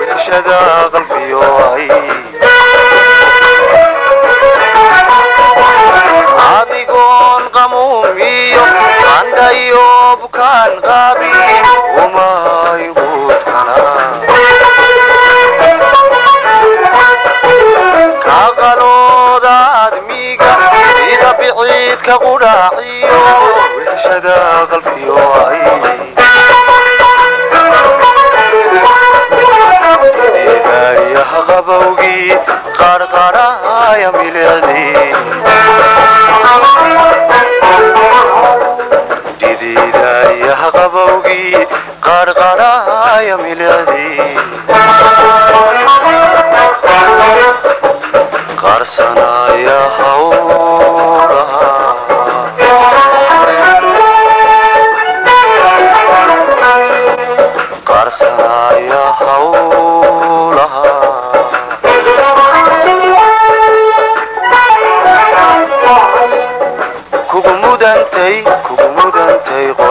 wilshada qalbiyo ay adigoon qamuumiyo qandhayo bukaan qaabi qabowgii qarqarhaya milicdii dhidiidayaha qabowgii qarqarhaya milicdii qarsanaya hawlaha qarsanaya hawlaha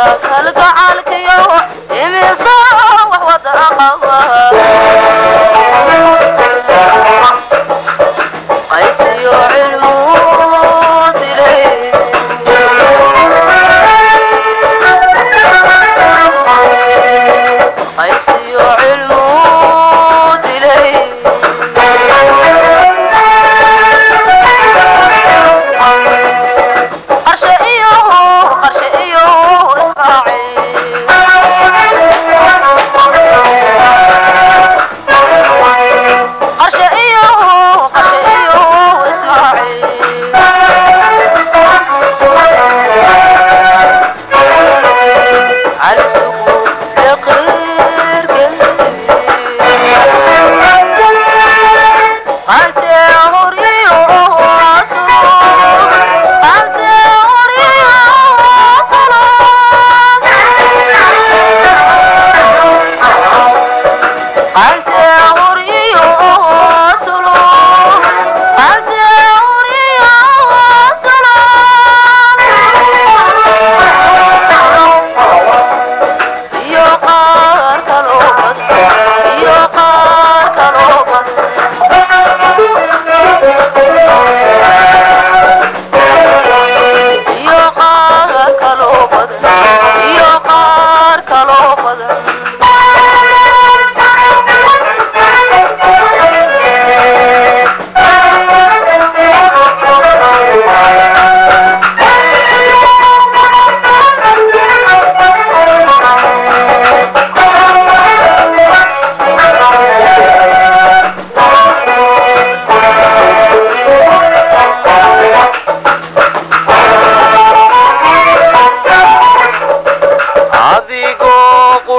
呃和那个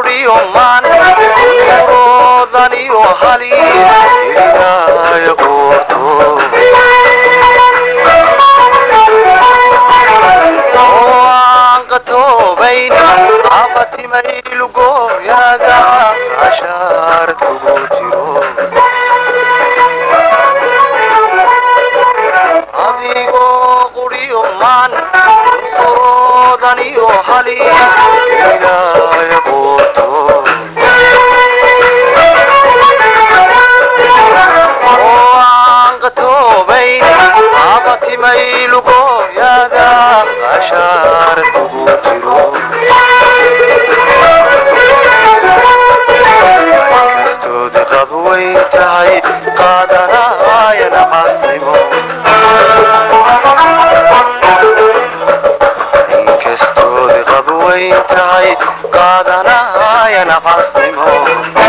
quriyo maan uroodaniyo hali Hani o Hani, Hani o Hani, I and I've asked home.